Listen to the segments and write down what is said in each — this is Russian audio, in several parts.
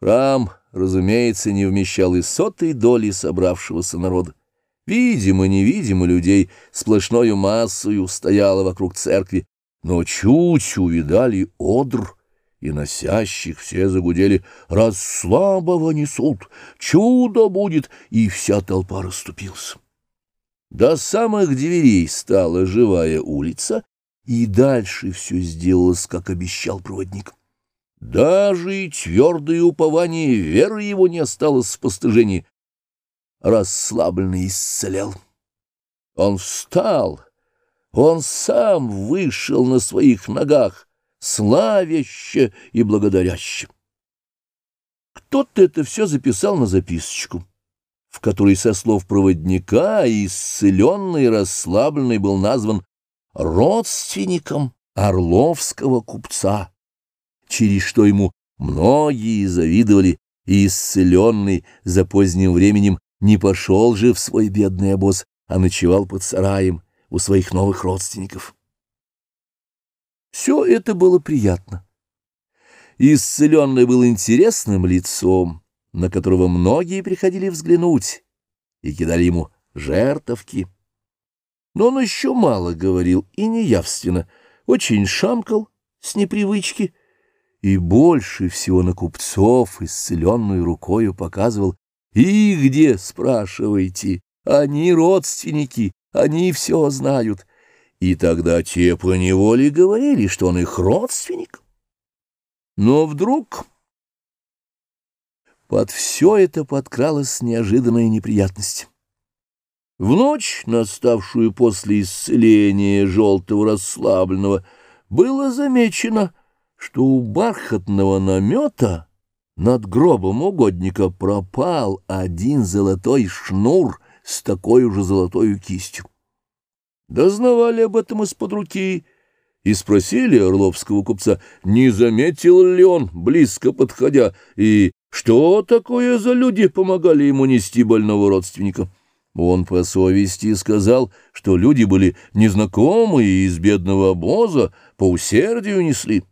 Храм, разумеется, не вмещал и сотой доли собравшегося народа. Видимо-невидимо людей сплошною массою стояло вокруг церкви, но чуть увидали одр, и носящих все загудели «Расслабого несут! Чудо будет!» и вся толпа расступилась. До самых дверей стала живая улица, и дальше все сделалось, как обещал проводник. Даже и твердое упование веры его не осталось в постыжении. Расслабленно исцелял. Он встал, он сам вышел на своих ногах, славяще и благодаряще. Кто-то это все записал на записочку, в которой со слов проводника исцеленный и расслабленный был назван родственником орловского купца через что ему многие завидовали, и исцеленный за поздним временем не пошел же в свой бедный обоз, а ночевал под сараем у своих новых родственников. Все это было приятно. Исцеленный был интересным лицом, на которого многие приходили взглянуть и кидали ему жертовки. Но он еще мало говорил и неявственно, очень шамкал с непривычки, и больше всего на купцов, исцеленную рукою, показывал. «И где, спрашиваете? Они родственники, они все знают». И тогда те поневоле говорили, что он их родственник. Но вдруг под все это подкралась неожиданная неприятность. В ночь, наставшую после исцеления желтого расслабленного, было замечено — что у бархатного намета над гробом угодника пропал один золотой шнур с такой же золотой кистью. Дознавали об этом из-под руки и спросили орловского купца, не заметил ли он, близко подходя, и что такое за люди помогали ему нести больного родственника. Он по совести сказал, что люди были незнакомые из бедного обоза, по усердию несли.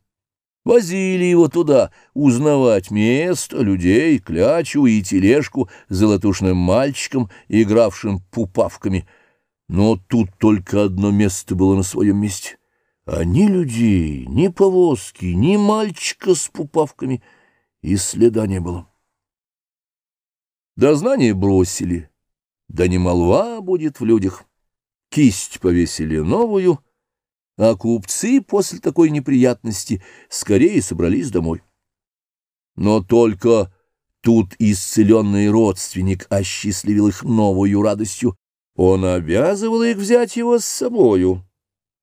Возили его туда узнавать место, людей, клячу и тележку золотушным мальчиком, игравшим пупавками. Но тут только одно место было на своем месте. А ни людей, ни повозки, ни мальчика с пупавками и следа не было. Дознание бросили, да не молва будет в людях. Кисть повесили новую — а купцы после такой неприятности скорее собрались домой. Но только тут исцеленный родственник осчастливил их новую радостью. Он обязывал их взять его с собою,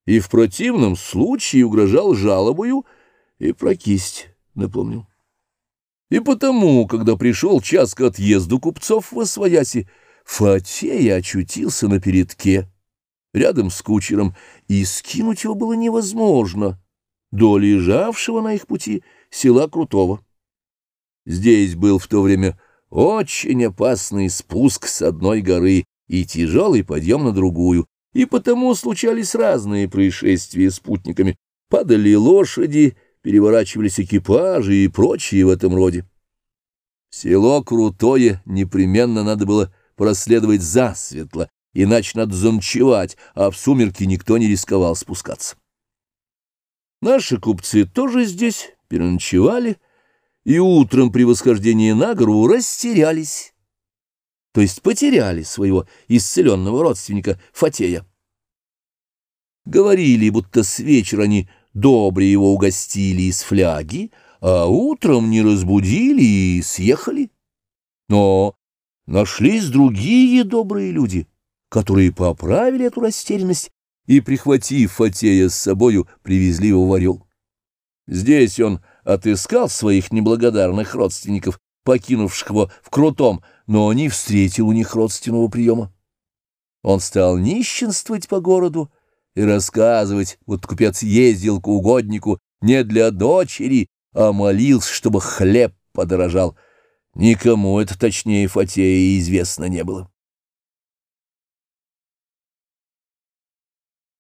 и в противном случае угрожал жалобою и про кисть напомнил. И потому, когда пришел час к отъезду купцов в Освояси, Фатея очутился на передке, рядом с кучером, и скинуть его было невозможно до лежавшего на их пути села Крутого. Здесь был в то время очень опасный спуск с одной горы и тяжелый подъем на другую, и потому случались разные происшествия с путниками. Падали лошади, переворачивались экипажи и прочие в этом роде. Село Крутое непременно надо было проследовать засветло, иначе надо заночевать, а в сумерки никто не рисковал спускаться. Наши купцы тоже здесь переночевали, и утром при восхождении на гору растерялись, то есть потеряли своего исцеленного родственника Фатея. Говорили, будто с вечера они добре его угостили из фляги, а утром не разбудили и съехали. Но нашлись другие добрые люди — которые поправили эту растерянность и, прихватив Фатея с собою, привезли его в Орел. Здесь он отыскал своих неблагодарных родственников, покинувших его в Крутом, но не встретил у них родственного приема. Он стал нищенствовать по городу и рассказывать, вот купец ездил к угоднику не для дочери, а молился, чтобы хлеб подорожал. Никому это точнее Фатея известно не было.